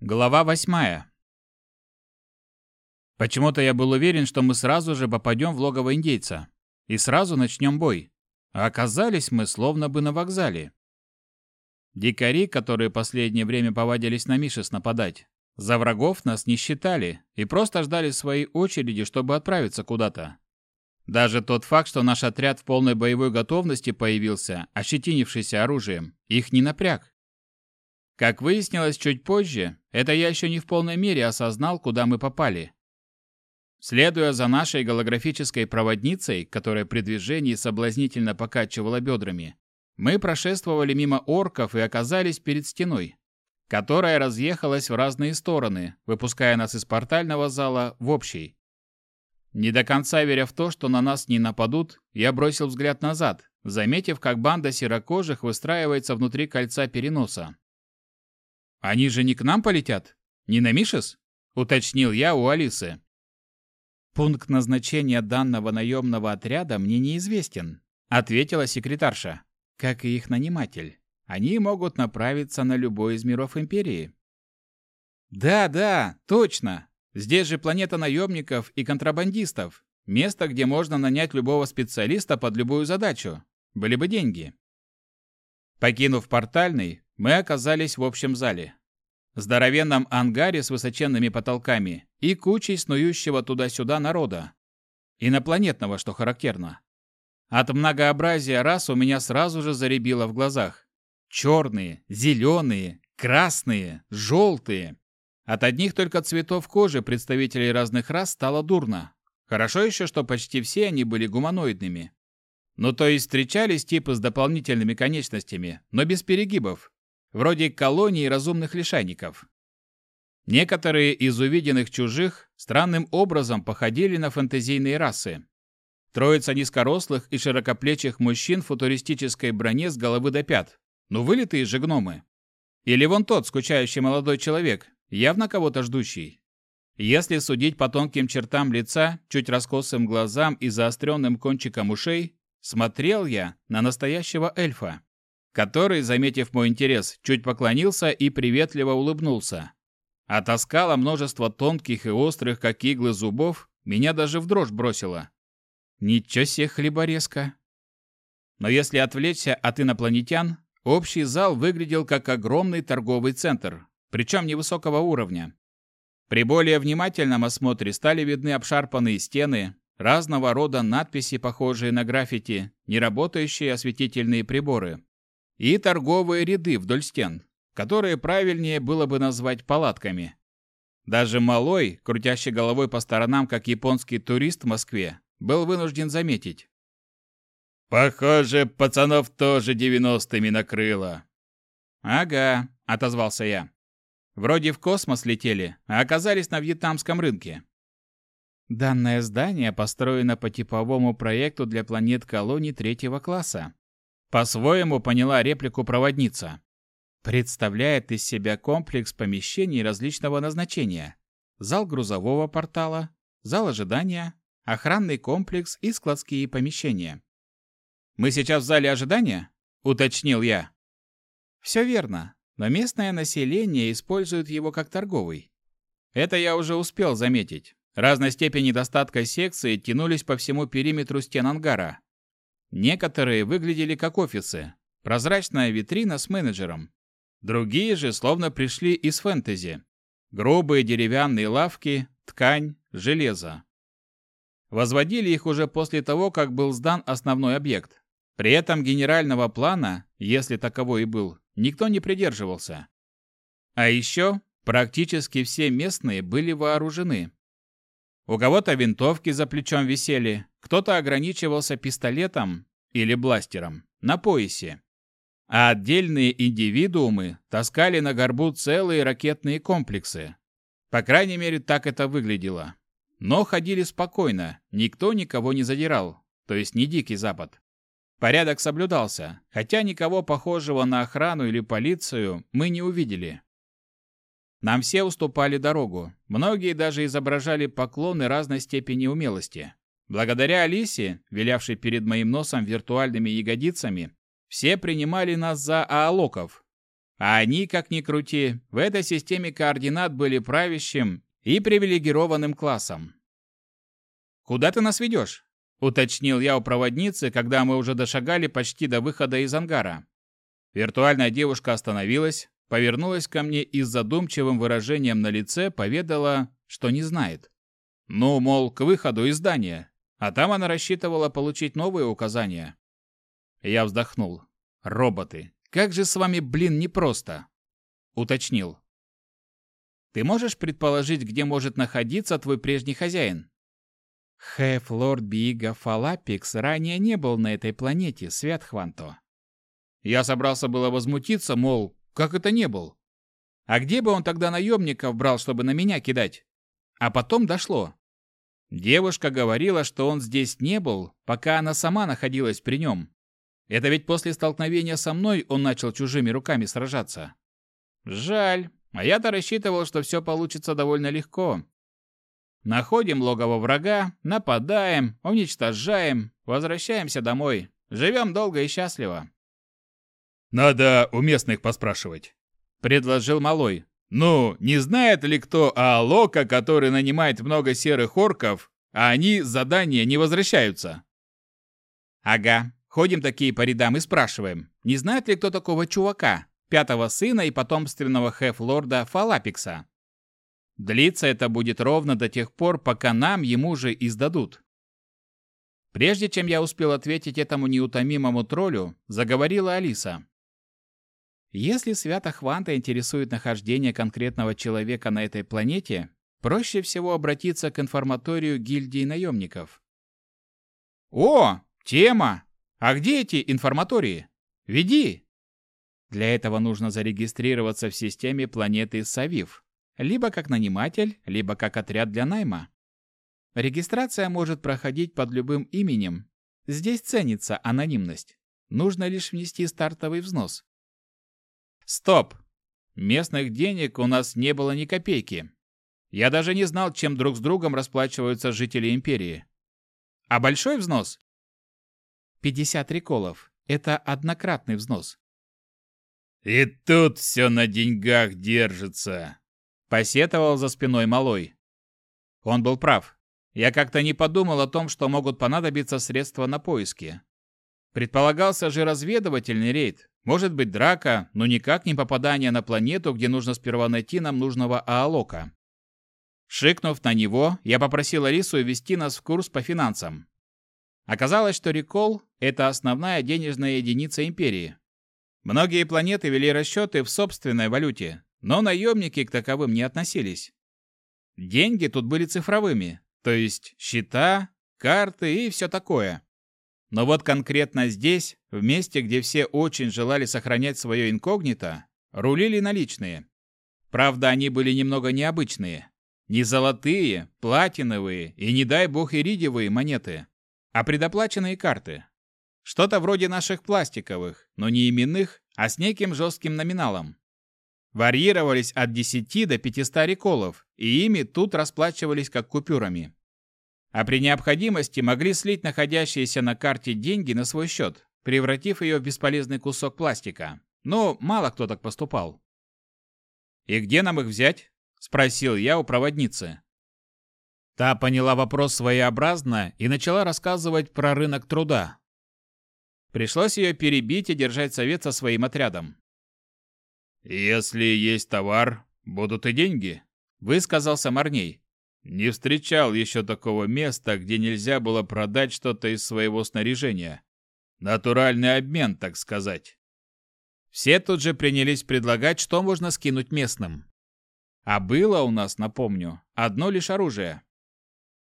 Глава восьмая. Почему-то я был уверен, что мы сразу же попадем в логово индейца. И сразу начнем бой. А оказались мы словно бы на вокзале. Дикари, которые последнее время повадились на Мишес нападать, за врагов нас не считали и просто ждали своей очереди, чтобы отправиться куда-то. Даже тот факт, что наш отряд в полной боевой готовности появился, ощетинившийся оружием, их не напряг. Как выяснилось чуть позже, это я еще не в полной мере осознал, куда мы попали. Следуя за нашей голографической проводницей, которая при движении соблазнительно покачивала бедрами, мы прошествовали мимо орков и оказались перед стеной, которая разъехалась в разные стороны, выпуская нас из портального зала в общий. Не до конца веря в то, что на нас не нападут, я бросил взгляд назад, заметив, как банда серокожих выстраивается внутри кольца переноса. «Они же не к нам полетят? Не на Мишес?» — уточнил я у Алисы. «Пункт назначения данного наемного отряда мне неизвестен», — ответила секретарша, как и их наниматель. «Они могут направиться на любой из миров Империи». «Да, да, точно. Здесь же планета наемников и контрабандистов. Место, где можно нанять любого специалиста под любую задачу. Были бы деньги». Покинув портальный, мы оказались в общем зале. Здоровенном ангаре с высоченными потолками и кучей снующего туда-сюда народа. Инопланетного, что характерно. От многообразия рас у меня сразу же заребило в глазах. Черные, зеленые, красные, желтые. От одних только цветов кожи представителей разных рас стало дурно. Хорошо еще, что почти все они были гуманоидными. Ну то есть встречались типы с дополнительными конечностями, но без перегибов, вроде колонии разумных лишайников. Некоторые из увиденных чужих странным образом походили на фэнтезийные расы. Троица низкорослых и широкоплечих мужчин в футуристической броне с головы до пят. Ну, вылитые же гномы. Или вон тот скучающий молодой человек, явно кого-то ждущий. Если судить по тонким чертам лица, чуть раскосым глазам и заостренным кончиком ушей, смотрел я на настоящего эльфа который, заметив мой интерес, чуть поклонился и приветливо улыбнулся. От оскала множество тонких и острых, как иглы зубов, меня даже в дрожь бросило. Ничего себе хлеборезка. Но если отвлечься от инопланетян, общий зал выглядел как огромный торговый центр, причем невысокого уровня. При более внимательном осмотре стали видны обшарпанные стены, разного рода надписи, похожие на граффити, неработающие осветительные приборы и торговые ряды вдоль стен, которые правильнее было бы назвать палатками. Даже малой, крутящий головой по сторонам, как японский турист в Москве, был вынужден заметить. «Похоже, пацанов тоже девяностыми накрыло». «Ага», — отозвался я. «Вроде в космос летели, а оказались на вьетнамском рынке». Данное здание построено по типовому проекту для планет-колоний третьего класса. По-своему поняла реплику проводница. Представляет из себя комплекс помещений различного назначения. Зал грузового портала, зал ожидания, охранный комплекс и складские помещения. «Мы сейчас в зале ожидания?» – уточнил я. «Все верно, но местное население использует его как торговый. Это я уже успел заметить. Разной степени достатка секции тянулись по всему периметру стен ангара, Некоторые выглядели как офисы, прозрачная витрина с менеджером. Другие же словно пришли из фэнтези. Грубые деревянные лавки, ткань, железо. Возводили их уже после того, как был сдан основной объект. При этом генерального плана, если таковой и был, никто не придерживался. А еще практически все местные были вооружены. У кого-то винтовки за плечом висели, кто-то ограничивался пистолетом или бластером на поясе. А отдельные индивидуумы таскали на горбу целые ракетные комплексы. По крайней мере, так это выглядело. Но ходили спокойно, никто никого не задирал, то есть не дикий запад. Порядок соблюдался, хотя никого похожего на охрану или полицию мы не увидели. Нам все уступали дорогу, многие даже изображали поклоны разной степени умелости. Благодаря Алисе, вилявшей перед моим носом виртуальными ягодицами, все принимали нас за аалоков. а они, как ни крути, в этой системе координат были правящим и привилегированным классом. «Куда ты нас ведешь?» — уточнил я у проводницы, когда мы уже дошагали почти до выхода из ангара. Виртуальная девушка остановилась, повернулась ко мне и с задумчивым выражением на лице поведала, что не знает. Ну, мол, к выходу из здания, а там она рассчитывала получить новые указания. Я вздохнул. Роботы, как же с вами, блин, непросто. Уточнил. Ты можешь предположить, где может находиться твой прежний хозяин? Хэф Лорд Бига Фалапикс ранее не был на этой планете, Свят Хванто. Я собрался было возмутиться, мол, как это не был? А где бы он тогда наемников брал, чтобы на меня кидать? А потом дошло. Девушка говорила, что он здесь не был, пока она сама находилась при нем. Это ведь после столкновения со мной он начал чужими руками сражаться. Жаль, а я-то рассчитывал, что все получится довольно легко. Находим логово врага, нападаем, уничтожаем, возвращаемся домой. Живем долго и счастливо. «Надо у местных поспрашивать», — предложил Малой. «Ну, не знает ли кто о Лока, который нанимает много серых орков, а они с задания не возвращаются?» «Ага, ходим такие по рядам и спрашиваем, не знает ли кто такого чувака, пятого сына и потомственного хеф-лорда Фалапикса?» Длиться это будет ровно до тех пор, пока нам ему же издадут. Прежде чем я успел ответить этому неутомимому троллю, заговорила Алиса. Если Свято Хванта интересует нахождение конкретного человека на этой планете, проще всего обратиться к информаторию гильдии наемников. «О, тема! А где эти информатории? Веди!» Для этого нужно зарегистрироваться в системе планеты Савив, либо как наниматель, либо как отряд для найма. Регистрация может проходить под любым именем. Здесь ценится анонимность. Нужно лишь внести стартовый взнос. Стоп! Местных денег у нас не было ни копейки. Я даже не знал, чем друг с другом расплачиваются жители империи. А большой взнос? 50 реколов. Это однократный взнос. «И тут все на деньгах держится», — посетовал за спиной малой. Он был прав. Я как-то не подумал о том, что могут понадобиться средства на поиски. Предполагался же разведывательный рейд, может быть, драка, но никак не попадание на планету, где нужно сперва найти нам нужного Аалока. Шикнув на него, я попросил Алису ввести нас в курс по финансам. Оказалось, что рекол – это основная денежная единица империи. Многие планеты вели расчеты в собственной валюте, но наемники к таковым не относились. Деньги тут были цифровыми, то есть счета, карты и все такое. Но вот конкретно здесь, в месте, где все очень желали сохранять свое инкогнито, рулили наличные. Правда, они были немного необычные. Не золотые, платиновые и, не дай бог, иридиевые монеты, а предоплаченные карты. Что-то вроде наших пластиковых, но не именных, а с неким жестким номиналом. Варьировались от 10 до 500 реколов, и ими тут расплачивались как купюрами а при необходимости могли слить находящиеся на карте деньги на свой счет, превратив ее в бесполезный кусок пластика. Но мало кто так поступал. «И где нам их взять?» – спросил я у проводницы. Та поняла вопрос своеобразно и начала рассказывать про рынок труда. Пришлось ее перебить и держать совет со своим отрядом. «Если есть товар, будут и деньги», – высказался Марней. Не встречал еще такого места, где нельзя было продать что-то из своего снаряжения. Натуральный обмен, так сказать. Все тут же принялись предлагать, что можно скинуть местным. А было у нас, напомню, одно лишь оружие.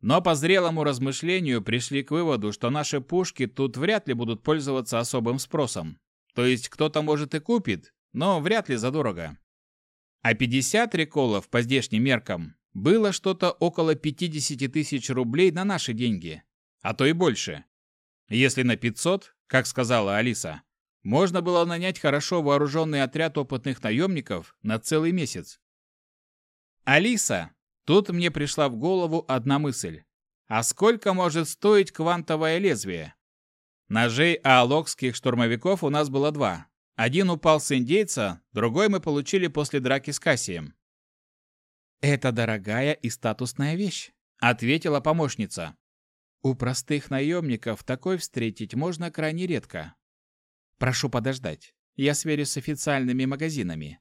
Но по зрелому размышлению пришли к выводу, что наши пушки тут вряд ли будут пользоваться особым спросом. То есть кто-то может и купит, но вряд ли задорого. А 50 реколов по здешним меркам было что-то около 50 тысяч рублей на наши деньги, а то и больше. Если на 500, как сказала Алиса, можно было нанять хорошо вооруженный отряд опытных наемников на целый месяц. Алиса, тут мне пришла в голову одна мысль. А сколько может стоить квантовое лезвие? Ножей аалокских штурмовиков у нас было два. Один упал с индейца, другой мы получили после драки с Кассием. «Это дорогая и статусная вещь», — ответила помощница. «У простых наемников такой встретить можно крайне редко. Прошу подождать, я сверюсь с официальными магазинами».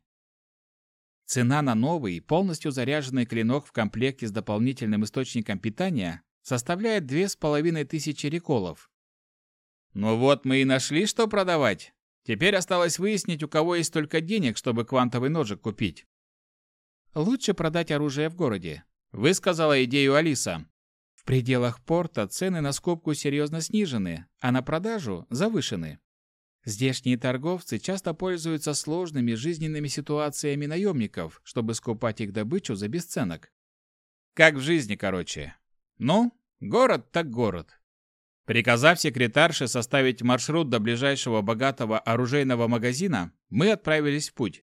Цена на новый, полностью заряженный клинок в комплекте с дополнительным источником питания составляет две с половиной тысячи реколов. Ну вот мы и нашли, что продавать. Теперь осталось выяснить, у кого есть столько денег, чтобы квантовый ножик купить. Лучше продать оружие в городе, высказала идею Алиса. В пределах порта цены на скупку серьезно снижены, а на продажу завышены. Здешние торговцы часто пользуются сложными жизненными ситуациями наемников, чтобы скупать их добычу за бесценок. Как в жизни, короче. Ну, город так город. Приказав секретарше составить маршрут до ближайшего богатого оружейного магазина, мы отправились в путь.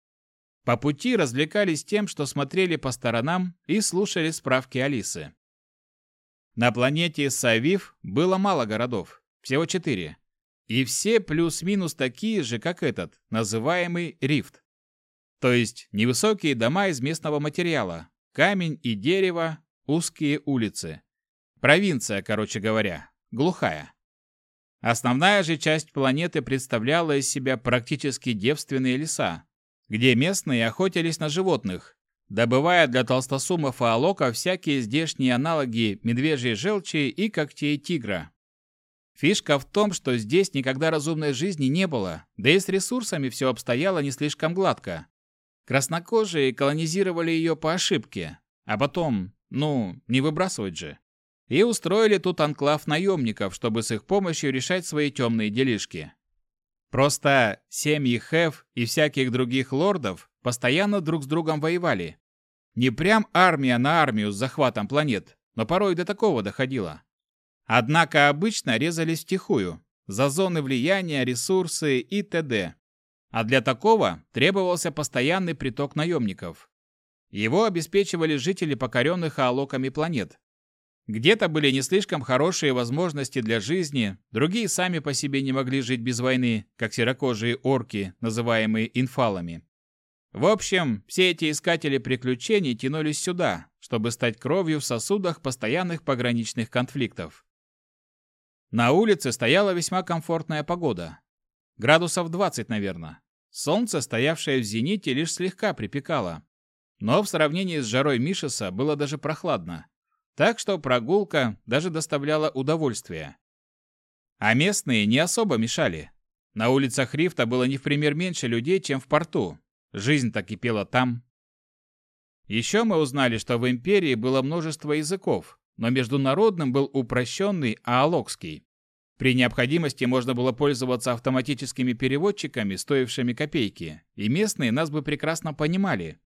По пути развлекались тем, что смотрели по сторонам и слушали справки Алисы. На планете Савив было мало городов, всего четыре. И все плюс-минус такие же, как этот, называемый Рифт. То есть невысокие дома из местного материала, камень и дерево, узкие улицы. Провинция, короче говоря, глухая. Основная же часть планеты представляла из себя практически девственные леса, где местные охотились на животных, добывая для толстосумов и алока всякие здешние аналоги медвежьей желчи и когтей тигра. Фишка в том, что здесь никогда разумной жизни не было, да и с ресурсами все обстояло не слишком гладко. Краснокожие колонизировали ее по ошибке, а потом, ну, не выбрасывать же. И устроили тут анклав наемников, чтобы с их помощью решать свои темные делишки. Просто семьи Хев и всяких других лордов постоянно друг с другом воевали. Не прям армия на армию с захватом планет, но порой до такого доходило. Однако обычно резались втихую, за зоны влияния, ресурсы и т.д. А для такого требовался постоянный приток наемников. Его обеспечивали жители покоренных аалоками планет, где-то были не слишком хорошие возможности для жизни, другие сами по себе не могли жить без войны, как серокожие орки, называемые инфалами. В общем, все эти искатели приключений тянулись сюда, чтобы стать кровью в сосудах постоянных пограничных конфликтов. На улице стояла весьма комфортная погода. Градусов 20, наверное. Солнце, стоявшее в зените, лишь слегка припекало. Но в сравнении с жарой Мишеса было даже прохладно. Так что прогулка даже доставляла удовольствие. А местные не особо мешали. На улицах Рифта было не в пример меньше людей, чем в порту. Жизнь так кипела там. Еще мы узнали, что в империи было множество языков, но международным был упрощенный аалокский. При необходимости можно было пользоваться автоматическими переводчиками, стоившими копейки, и местные нас бы прекрасно понимали,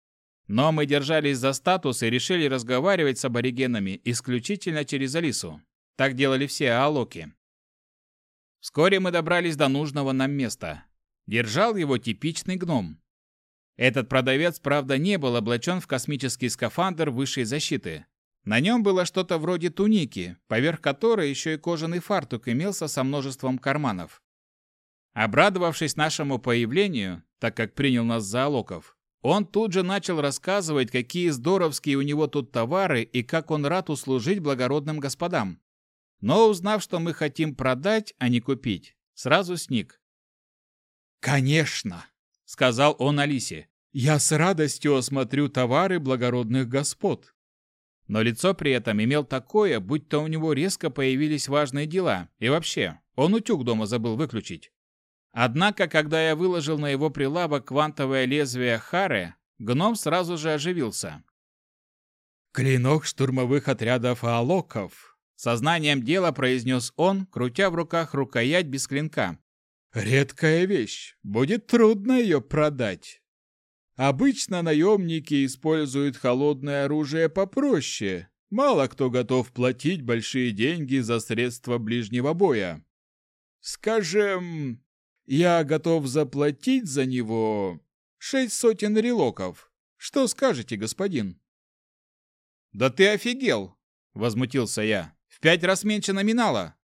но мы держались за статус и решили разговаривать с аборигенами исключительно через Алису. Так делали все аалоки. Вскоре мы добрались до нужного нам места. Держал его типичный гном. Этот продавец, правда, не был облачен в космический скафандр высшей защиты. На нем было что-то вроде туники, поверх которой еще и кожаный фартук имелся со множеством карманов. Обрадовавшись нашему появлению, так как принял нас за алоков, он тут же начал рассказывать, какие здоровские у него тут товары и как он рад услужить благородным господам. Но узнав, что мы хотим продать, а не купить, сразу сник. «Конечно!» — сказал он Алисе. «Я с радостью осмотрю товары благородных господ». Но лицо при этом имел такое, будто у него резко появились важные дела, и вообще, он утюг дома забыл выключить. Однако, когда я выложил на его прилавок квантовое лезвие Харе, гном сразу же оживился. «Клинок штурмовых отрядов Аалоков», — сознанием дела произнес он, крутя в руках рукоять без клинка. «Редкая вещь. Будет трудно ее продать. Обычно наемники используют холодное оружие попроще. Мало кто готов платить большие деньги за средства ближнего боя. Скажем, я готов заплатить за него шесть сотен релоков. Что скажете, господин?» «Да ты офигел!» — возмутился я. «В пять раз меньше номинала!»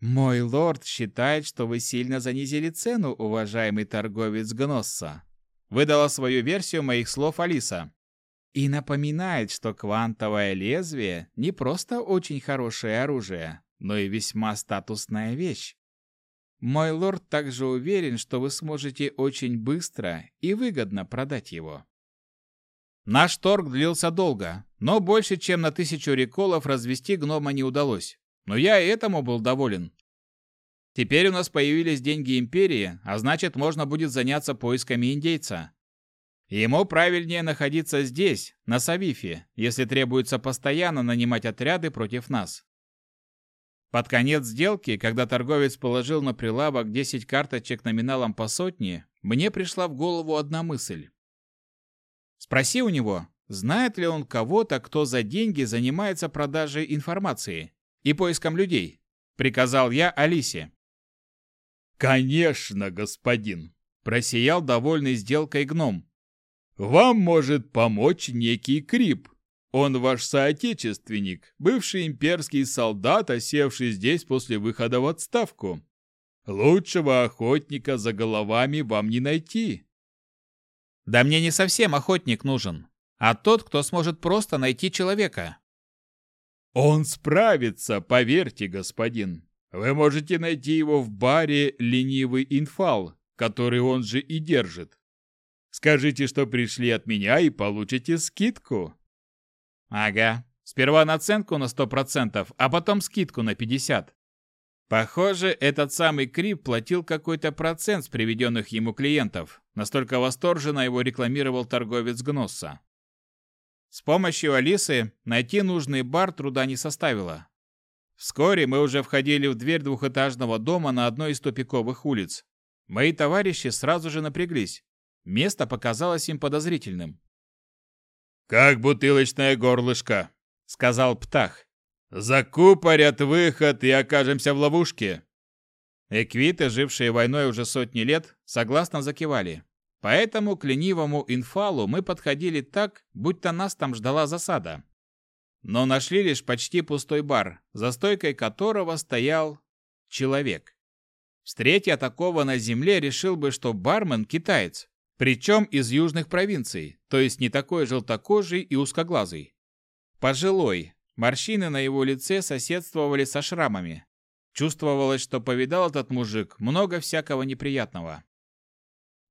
Мой лорд считает, что вы сильно занизили цену, уважаемый торговец Гносса. Выдала свою версию моих слов Алиса. И напоминает, что квантовое лезвие не просто очень хорошее оружие, но и весьма статусная вещь. Мой лорд также уверен, что вы сможете очень быстро и выгодно продать его. Наш торг длился долго, но больше, чем на тысячу реколов развести гнома не удалось. Но я и этому был доволен. Теперь у нас появились деньги Империи, а значит, можно будет заняться поисками индейца. Ему правильнее находиться здесь, на Савифе, если требуется постоянно нанимать отряды против нас. Под конец сделки, когда торговец положил на прилавок 10 карточек номиналом по сотне, мне пришла в голову одна мысль. Спроси у него, знает ли он кого-то, кто за деньги занимается продажей информации и поиском людей, приказал я Алисе. Конечно, господин, просиял довольный сделкой гном. Вам может помочь некий Крип, он ваш соотечественник, бывший имперский солдат, осевший здесь после выхода в отставку. Лучшего охотника за головами вам не найти. Да мне не совсем охотник нужен, а тот, кто сможет просто найти человека. Он справится, поверьте, господин. Вы можете найти его в баре «Ленивый инфал», который он же и держит. Скажите, что пришли от меня и получите скидку. Ага. Сперва наценку на 100%, а потом скидку на 50%. Похоже, этот самый Крип платил какой-то процент с приведенных ему клиентов. Настолько восторженно его рекламировал торговец Гносса. С помощью Алисы найти нужный бар труда не составило. Вскоре мы уже входили в дверь двухэтажного дома на одной из тупиковых улиц. Мои товарищи сразу же напряглись. Место показалось им подозрительным. «Как бутылочное горлышко», — сказал Птах. «Закупорят выход и окажемся в ловушке». Эквиты, жившие войной уже сотни лет, согласно закивали. Поэтому к ленивому инфалу мы подходили так, будто нас там ждала засада. Но нашли лишь почти пустой бар, за стойкой которого стоял человек. Встретя такого на земле, решил бы, что бармен китаец. Причем из южных провинций, то есть не такой желтокожий и узкоглазый. Пожилой, морщины на его лице соседствовали со шрамами. Чувствовалось, что повидал этот мужик много всякого неприятного.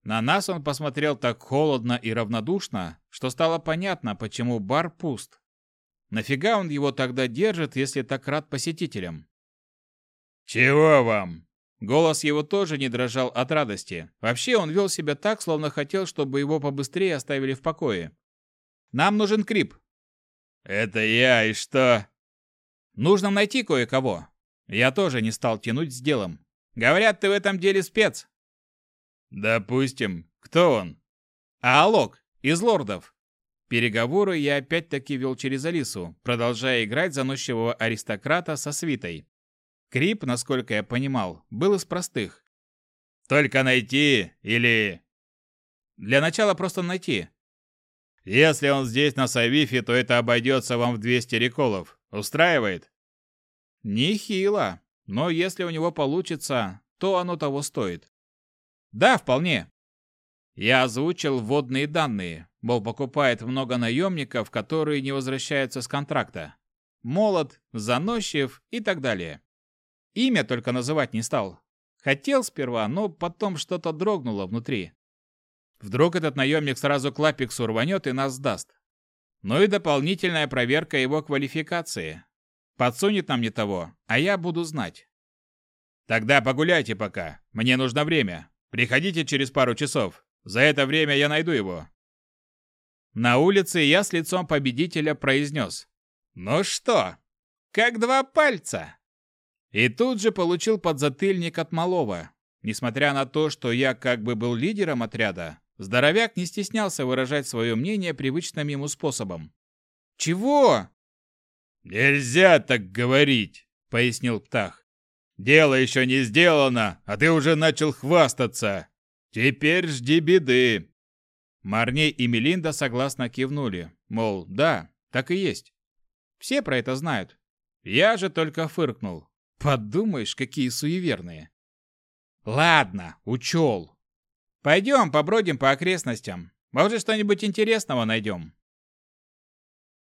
На нас он посмотрел так холодно и равнодушно, что стало понятно, почему бар пуст. Нафига он его тогда держит, если так рад посетителям? «Чего вам?» Голос его тоже не дрожал от радости. Вообще он вел себя так, словно хотел, чтобы его побыстрее оставили в покое. «Нам нужен Крип». «Это я, и что?» «Нужно найти кое-кого». Я тоже не стал тянуть с делом. «Говорят, ты в этом деле спец». «Допустим. Кто он?» «Аалок, из лордов». Переговоры я опять-таки вел через Алису, продолжая играть заносчивого аристократа со свитой. Крип, насколько я понимал, был из простых. Только найти или... Для начала просто найти. Если он здесь на Савифе, то это обойдется вам в 200 реколов. Устраивает? Нехило. Но если у него получится, то оно того стоит. Да, вполне. Я озвучил вводные данные, мол, покупает много наемников, которые не возвращаются с контракта. Молод, заносчив и так далее. Имя только называть не стал. Хотел сперва, но потом что-то дрогнуло внутри. Вдруг этот наемник сразу к Лапиксу рванет и нас сдаст. Ну и дополнительная проверка его квалификации. Подсунет нам не того, а я буду знать. Тогда погуляйте пока. Мне нужно время. Приходите через пару часов. За это время я найду его. На улице я с лицом победителя произнес. Ну что, как два пальца? И тут же получил подзатыльник от малого. Несмотря на то, что я как бы был лидером отряда, здоровяк не стеснялся выражать свое мнение привычным ему способом. «Чего?» «Нельзя так говорить», — пояснил Птах. «Дело еще не сделано, а ты уже начал хвастаться. Теперь жди беды». Марней и Мелинда согласно кивнули, мол, да, так и есть. Все про это знают. Я же только фыркнул. Подумаешь, какие суеверные. Ладно, учел. Пойдем побродим по окрестностям. Может, что-нибудь интересного найдем.